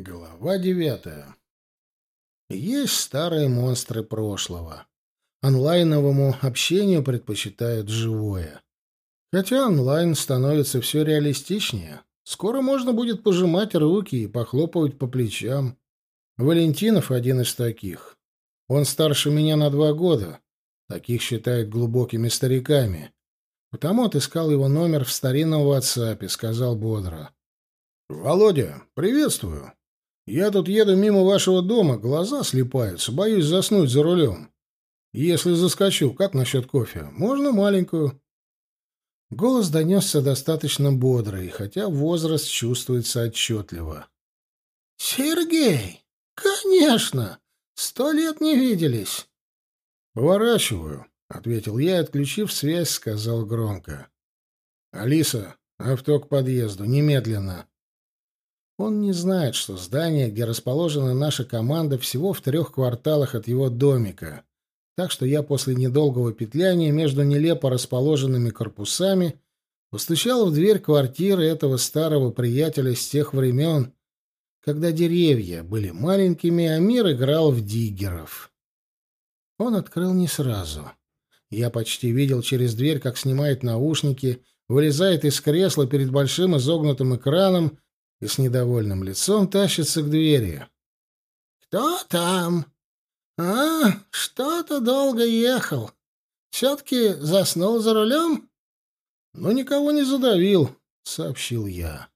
Глава девятая. Есть старые монстры прошлого. Онлайновому общению предпочитают живое. Хотя онлайн становится все реалистичнее. Скоро можно будет пожимать руки и похлопывать по плечам. Валентинов один из таких. Он старше меня на два года. Таких считают глубокими стариками. Потому отыскал его номер в старинном WhatsApp и сказал бодро. «Володя, приветствую. Я тут еду мимо вашего дома, глаза слепаются, боюсь заснуть за рулем. Если заскочу, как насчет кофе? Можно маленькую?» Голос донесся достаточно бодрый, хотя возраст чувствуется отчетливо. «Сергей! Конечно! Сто лет не виделись!» «Поворачиваю», — ответил я, отключив связь, сказал громко. «Алиса, авто к подъезду, немедленно!» Он не знает, что здание, где расположена наша команда, всего в трех кварталах от его домика. Так что я после недолгого петляния между нелепо расположенными корпусами постучал в дверь квартиры этого старого приятеля с тех времен, когда деревья были маленькими, а мир играл в диггеров. Он открыл не сразу. Я почти видел через дверь, как снимает наушники, вылезает из кресла перед большим изогнутым экраном и с недовольным лицом тащится к двери. «Кто там? А, что-то долго ехал. Все-таки заснул за рулем?» «Ну, никого не задавил», — сообщил я.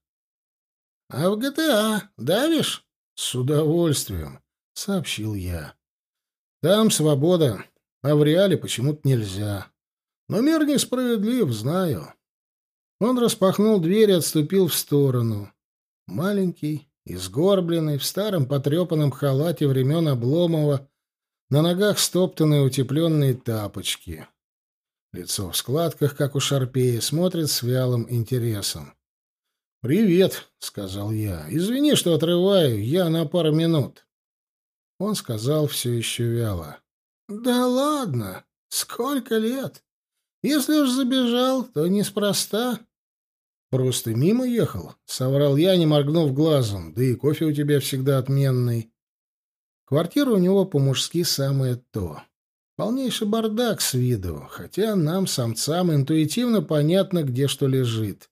«А в ГТА давишь?» «С удовольствием», — сообщил я. «Там свобода, а в реале почему-то нельзя. Но мир несправедлив, знаю». Он распахнул дверь и отступил в сторону. Маленький, изгорбленный, в старом потрепанном халате времен Обломова, на ногах стоптанные утепленные тапочки. Лицо в складках, как у Шарпея, смотрит с вялым интересом. «Привет», — сказал я. «Извини, что отрываю, я на пару минут». Он сказал все еще вяло. «Да ладно, сколько лет? Если уж забежал, то неспроста. «Просто мимо ехал», — соврал я, не моргнув глазом. «Да и кофе у тебя всегда отменный». Квартира у него по-мужски самое то. Полнейший бардак с виду, хотя нам, самцам, интуитивно понятно, где что лежит.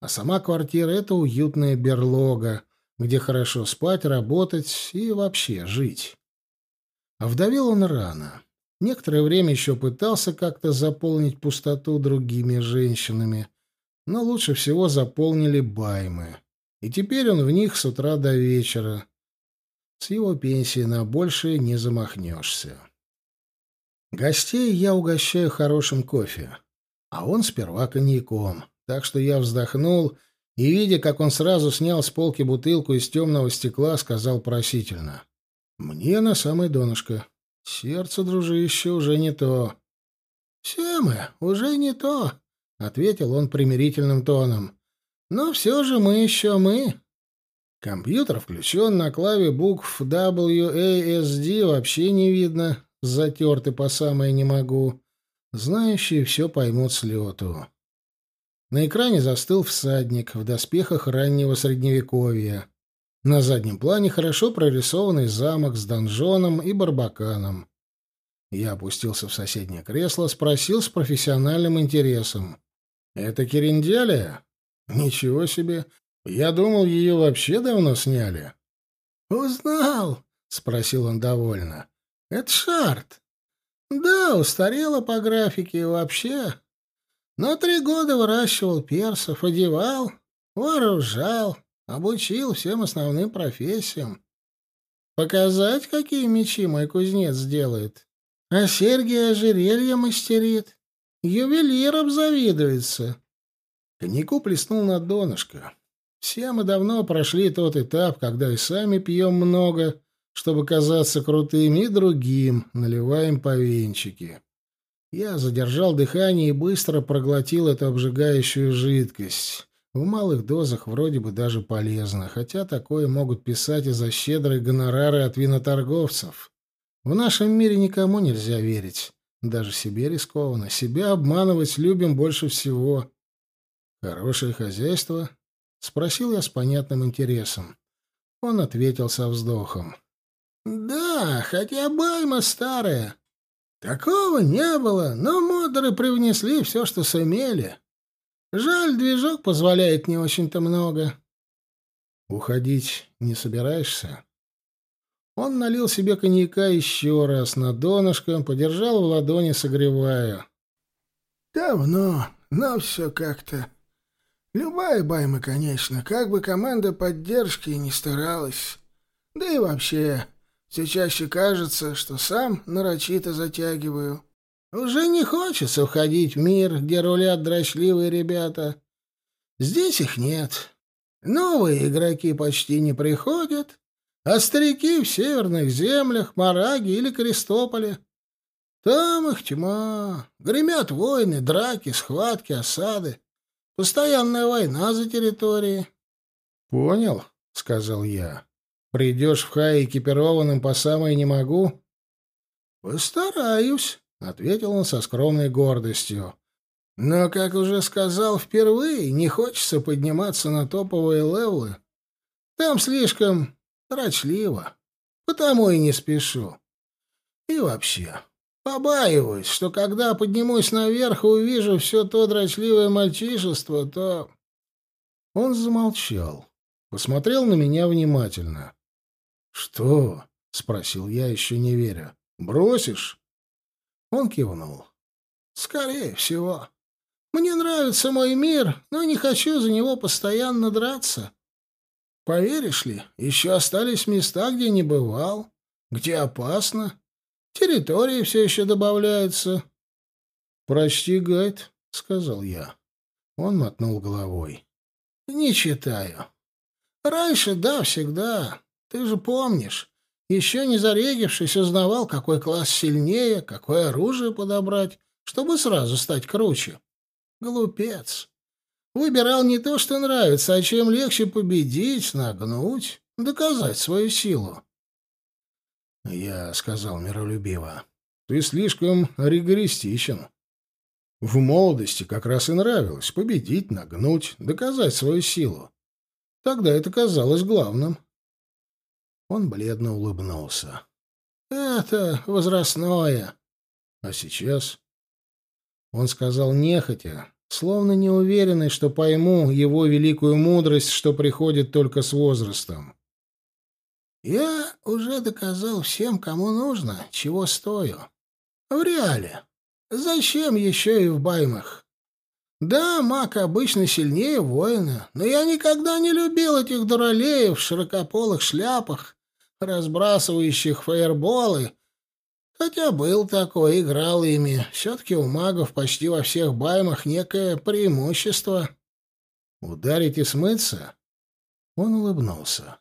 А сама квартира — это уютная берлога, где хорошо спать, работать и вообще жить. А вдовел он рано. Некоторое время еще пытался как-то заполнить пустоту другими женщинами — но лучше всего заполнили баймы. И теперь он в них с утра до вечера. С его пенсии на большее не замахнешься. Гостей я угощаю хорошим кофе, а он сперва коньяком. Так что я вздохнул и, видя, как он сразу снял с полки бутылку из темного стекла, сказал просительно. «Мне на самое донышко. Сердце, дружище, уже не то». «Все мы уже не то», — ответил он примирительным тоном. «Но все же мы еще мы». Компьютер включен, на клаве букв WASD вообще не видно, затерты по самое не могу. Знающие все поймут с лету. На экране застыл всадник в доспехах раннего средневековья. На заднем плане хорошо прорисованный замок с донжоном и барбаканом. Я опустился в соседнее кресло, спросил с профессиональным интересом. «Это Керенделия? Ничего себе! Я думал, ее вообще давно сняли». «Узнал?» — спросил он довольно. «Это Шарт. Да, устарела по графике и вообще. Но три года выращивал персов, одевал, вооружал, обучил всем основным профессиям. Показать, какие мечи мой кузнец делает. А Сергий ожерелье мастерит. Ювелир обзавидуется. Коньяку плеснул на донышко. Все мы давно прошли тот этап, когда и сами пьем много, чтобы казаться крутыми, и другим наливаем по венчике. Я задержал дыхание и быстро проглотил эту обжигающую жидкость. В малых дозах вроде бы даже полезно, хотя такое могут писать и за щедрые гонорары от виноторговцев. В нашем мире никому нельзя верить. Даже себе рискованно. Себя обманывать любим больше всего. Хорошее хозяйство? Спросил я с понятным интересом. Он ответил со вздохом. «Да, хотя Байма старая. Такого не было, но модеры привнесли все, что сумели. Жаль, движок позволяет не очень-то много». «Уходить не собираешься?» Он налил себе коньяка еще раз на донышко, подержал в ладони, согревая. «Давно, но все как-то. Любая байма, конечно, как бы команда поддержки не старалась. Да и вообще, все чаще кажется, что сам нарочито затягиваю. Уже не хочется входить в мир, где рулят дрочливые ребята. Здесь их нет. Новые игроки почти не приходят, а старики в северных землях, Мараге или Крестополе. Там их тьма. Гремят войны, драки, схватки, осады. Постоянная война за территории. — Понял, — сказал я. — Придешь в хай экипированным по самой не могу? — Постараюсь, — ответил он со скромной гордостью. — Но, как уже сказал, впервые не хочется подниматься на топовые левлы. Там слишком дрочливо, потому и не спешу. И вообще, Побаиваюсь, что когда поднимусь наверх и увижу все то дрочливое мальчишество, то...» Он замолчал, посмотрел на меня внимательно. «Что?» — спросил я, еще не веря. «Бросишь?» Он кивнул. «Скорее всего. Мне нравится мой мир, но не хочу за него постоянно драться. Поверишь ли, еще остались места, где не бывал, где опасно, Территории все еще добавляются. — Прочти гайд, — сказал я. Он мотнул головой. — Не читаю. Раньше, да, всегда. Ты же помнишь. Еще не зарегившись, узнавал, какой класс сильнее, какое оружие подобрать, чтобы сразу стать круче. Глупец. Выбирал не то, что нравится, а чем легче победить, нагнуть, доказать свою силу. Я сказал миролюбиво. Ты слишком ригористичен. В молодости как раз и нравилось победить, нагнуть, доказать свою силу. Тогда это казалось главным. Он бледно улыбнулся. «Это возрастное». «А сейчас?» Он сказал нехотя, словно неуверенный, что пойму его великую мудрость, что приходит только с возрастом. Я уже доказал всем, кому нужно, чего стою. В реале. Зачем еще и в баймах? Да, маг обычно сильнее воина, но я никогда не любил этих дуралеев в широкополых шляпах, разбрасывающих фаерболы. Хотя был такой, играл ими. Все-таки у магов почти во всех баймах некое преимущество. «Ударить и смыться?» Он улыбнулся.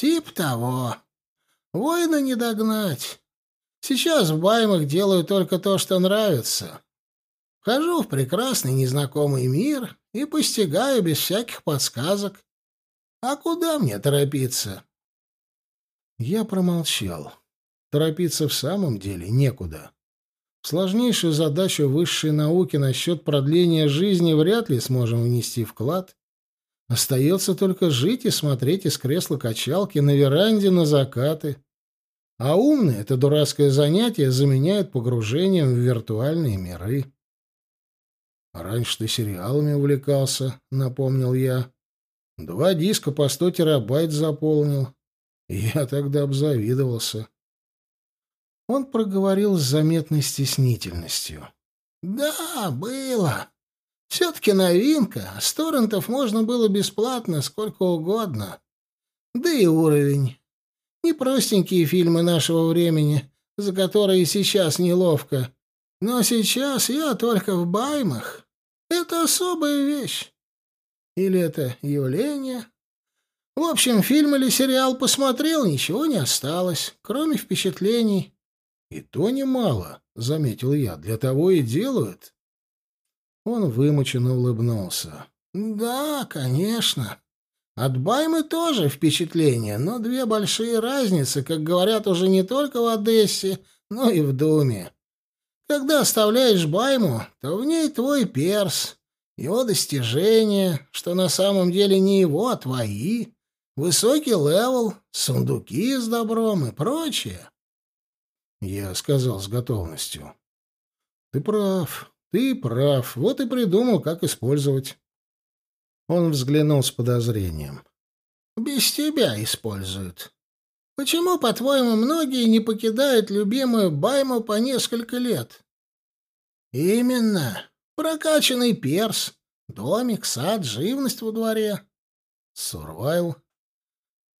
Тип того. Воина не догнать. Сейчас в баймах делаю только то, что нравится. Хожу в прекрасный незнакомый мир и постигаю без всяких подсказок. А куда мне торопиться? Я промолчал. Торопиться в самом деле некуда. В сложнейшую задачу высшей науки насчет продления жизни вряд ли сможем внести вклад, Остается только жить и смотреть из кресла качалки на веранде на закаты. А умные это дурацкое занятие заменяют погружением в виртуальные миры. «Раньше ты сериалами увлекался», — напомнил я. «Два диска по сто терабайт заполнил. Я тогда обзавидовался». Он проговорил с заметной стеснительностью. «Да, было. Все-таки новинка. С торрентов можно было бесплатно сколько угодно. Да и уровень. Не простенькие фильмы нашего времени, за которые сейчас неловко. Но сейчас я только в баймах. Это особая вещь. Или это явление? В общем, фильм или сериал посмотрел, ничего не осталось, кроме впечатлений. — И то немало, — заметил я, — для того и делают. Он вымученно улыбнулся. «Да, конечно. От Баймы тоже впечатление, но две большие разницы, как говорят уже не только в Одессе, но и в Думе. Когда оставляешь Байму, то в ней твой перс, его достижения, что на самом деле не его, а твои, высокий level, сундуки с добром и прочее. Я сказал с готовностью. Ты прав, ты прав. Вот и придумал, как использовать. Он взглянул с подозрением. Без тебя используют. Почему, по-твоему, многие не покидают любимую Байму по несколько лет? Именно. Прокачанный перс, домик, сад, живность во дворе. Сурвайл.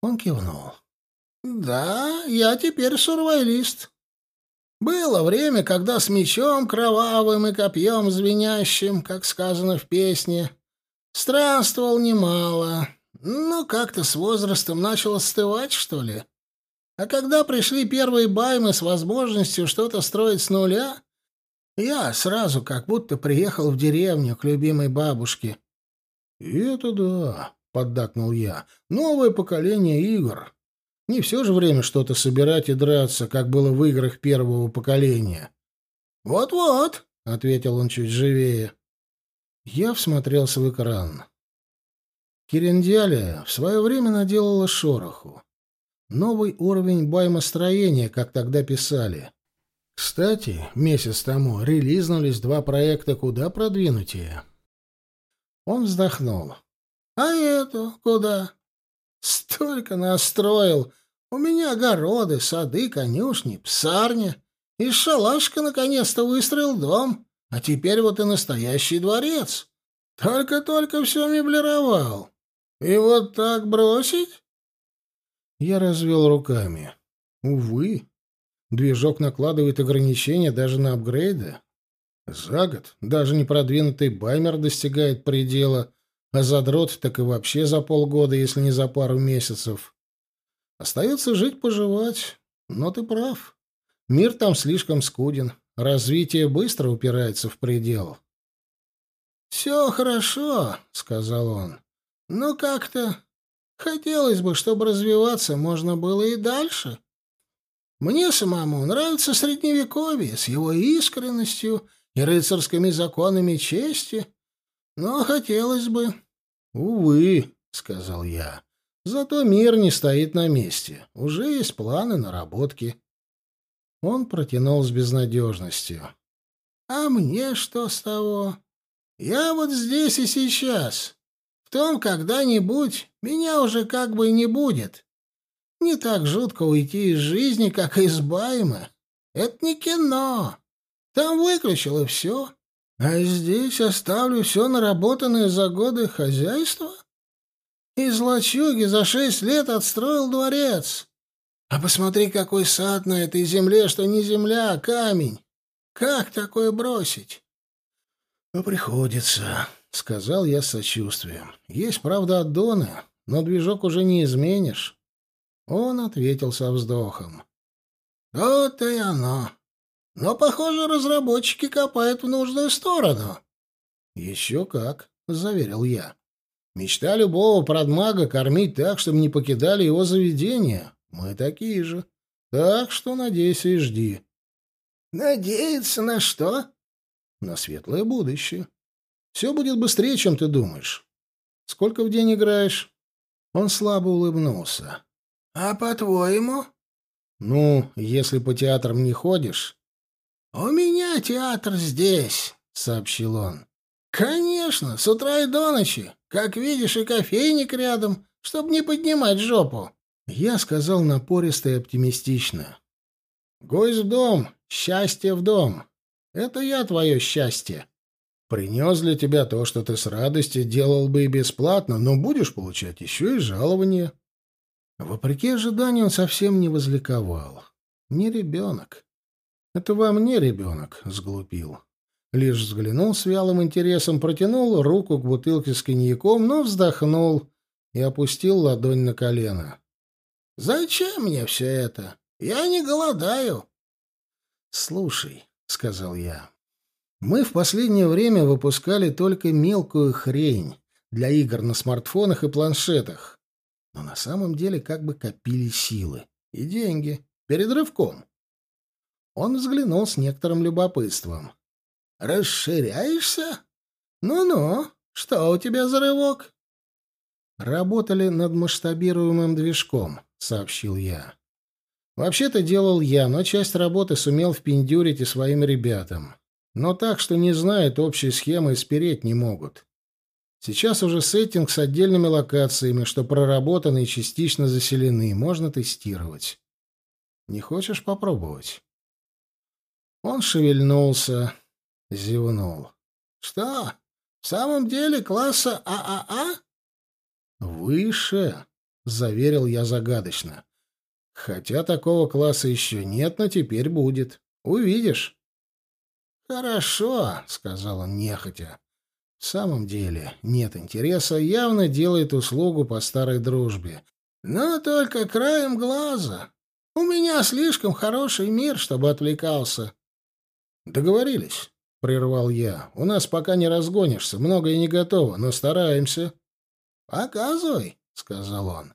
Он кивнул. Да, я теперь сурвайлист. Было время, когда с мечом кровавым и копьем звенящим, как сказано в песне, странствовал немало, но как-то с возрастом начал остывать, что ли. А когда пришли первые баймы с возможностью что-то строить с нуля, я сразу как будто приехал в деревню к любимой бабушке. — это да, — поддакнул я, — новое поколение игр. Не все же время что-то собирать и драться, как было в играх первого поколения. «Вот-вот», — ответил он чуть живее. Я всмотрелся в экран. Кирендиалия в свое время наделала шороху. Новый уровень баймостроения, как тогда писали. Кстати, месяц тому релизнулись два проекта куда продвинутее. Он вздохнул. «А это куда?» «Столько настроил, у меня огороды, сады, конюшни, псарня. И шалашка наконец-то выстроил дом. А теперь вот и настоящий дворец. Только-только все меблировал. И вот так бросить? Я развел руками. Увы. Движок накладывает ограничения даже на апгрейды. За год даже непродвинутый баймер достигает предела, а задрот так и вообще за полгода, если не за пару месяцев. Остается жить-поживать. Но ты прав. Мир там слишком скуден. Развитие быстро упирается в предел. «Все хорошо», — сказал он. «Но как-то хотелось бы, чтобы развиваться можно было и дальше. Мне самому нравится Средневековье с его искренностью и рыцарскими законами чести, но хотелось бы...» «Увы», — сказал я, Зато мир не стоит на месте. Уже есть планы, наработки. Он протянул с безнадежностью. «А мне что с того? Я вот здесь и сейчас. В том когда-нибудь меня уже как бы не будет. Не так жутко уйти из жизни, как из Баймы. Это не кино. Там выключил и все. А здесь оставлю все наработанное за годы хозяйства?» Из лачуги за шесть лет отстроил дворец. А посмотри, какой сад на этой земле, что не земля, а камень. Как такое бросить? Ну, приходится, — сказал я с сочувствием. Есть, правда, аддоны, но движок уже не изменишь. Он ответил со вздохом. То-то и оно. Но, похоже, разработчики копают в нужную сторону. Еще как, — заверил я. Мечта любого продмага кормить так, чтобы не покидали его заведения. Мы такие же. Так что надейся и жди. Надеяться на что? На светлое будущее. Все будет быстрее, чем ты думаешь. Сколько в день играешь? Он слабо улыбнулся. А по-твоему? Ну, если по театрам не ходишь. У меня театр здесь, сообщил он. Конечно, с утра и до ночи. Как видишь, и кофейник рядом, чтобы не поднимать жопу. Я сказал напористо и оптимистично. Гость в дом, счастье в дом. Это я твое счастье. Принес для тебя то, что ты с радостью делал бы и бесплатно, но будешь получать еще и жалование. Вопреки ожиданию он совсем не возликовал. Не ребенок. Это во мне ребенок сглупил. Лишь взглянул с вялым интересом, протянул руку к бутылке с коньяком, но вздохнул и опустил ладонь на колено. «Зачем мне все это? Я не голодаю». «Слушай», — сказал я, — «мы в последнее время выпускали только мелкую хрень для игр на смартфонах и планшетах, но на самом деле как бы копили силы и деньги перед рывком». Он взглянул с некоторым любопытством. Расширяешься? Ну-ну, что у тебя за рывок? Работали над масштабируемым движком, сообщил я. Вообще-то делал я, но часть работы сумел впендюрить и своим ребятам. Но так, что не знают общей схемы и спереть не могут. Сейчас уже сеттинг с отдельными локациями, что проработаны и частично заселены, можно тестировать. Не хочешь попробовать? Он шевельнулся, зевнул. Что? В самом деле класса ААА? Выше, заверил я загадочно. Хотя такого класса еще нет, но теперь будет. Увидишь. Хорошо, сказал он нехотя. В самом деле, нет интереса, явно делает услугу по старой дружбе. Но только краем глаза. У меня слишком хороший мир, чтобы отвлекался. Договорились, прервал я. У нас пока не разгонишься, многое не готово, но стараемся. Показывай, сказал он.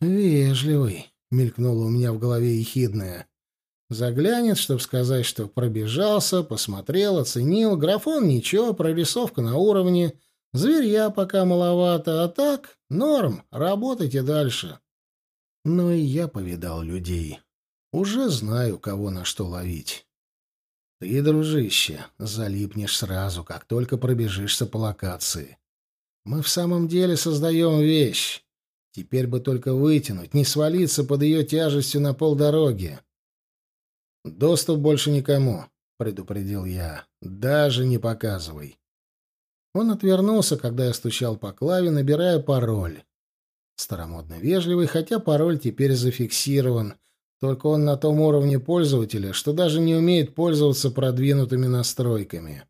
Вежливый, мелькнуло у меня в голове ехидное. Заглянет, чтобы сказать, что пробежался, посмотрел, оценил. Графон ничего, прорисовка на уровне. Зверья пока маловато, а так норм, работайте дальше. Но и я повидал людей. Уже знаю, кого на что ловить. Ты, дружище, залипнешь сразу, как только пробежишься по локации. Мы в самом деле создаем вещь. Теперь бы только вытянуть, не свалиться под ее тяжестью на полдороги. «Доступ больше никому», — предупредил я. «Даже не показывай». Он отвернулся, когда я стучал по клаве, набирая пароль. Старомодно вежливый, хотя пароль теперь зафиксирован, только он на том уровне пользователя, что даже не умеет пользоваться продвинутыми настройками.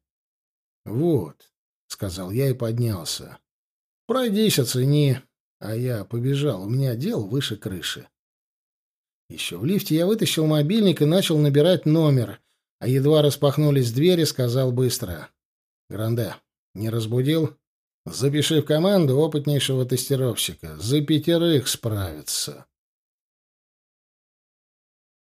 «Вот», — сказал я и поднялся. «Пройдись, оцени». А я побежал, у меня дел выше крыши. Еще в лифте я вытащил мобильник и начал набирать номер, а едва распахнулись двери, сказал быстро. «Гранде, не разбудил? Запиши в команду опытнейшего тестировщика. За пятерых справится».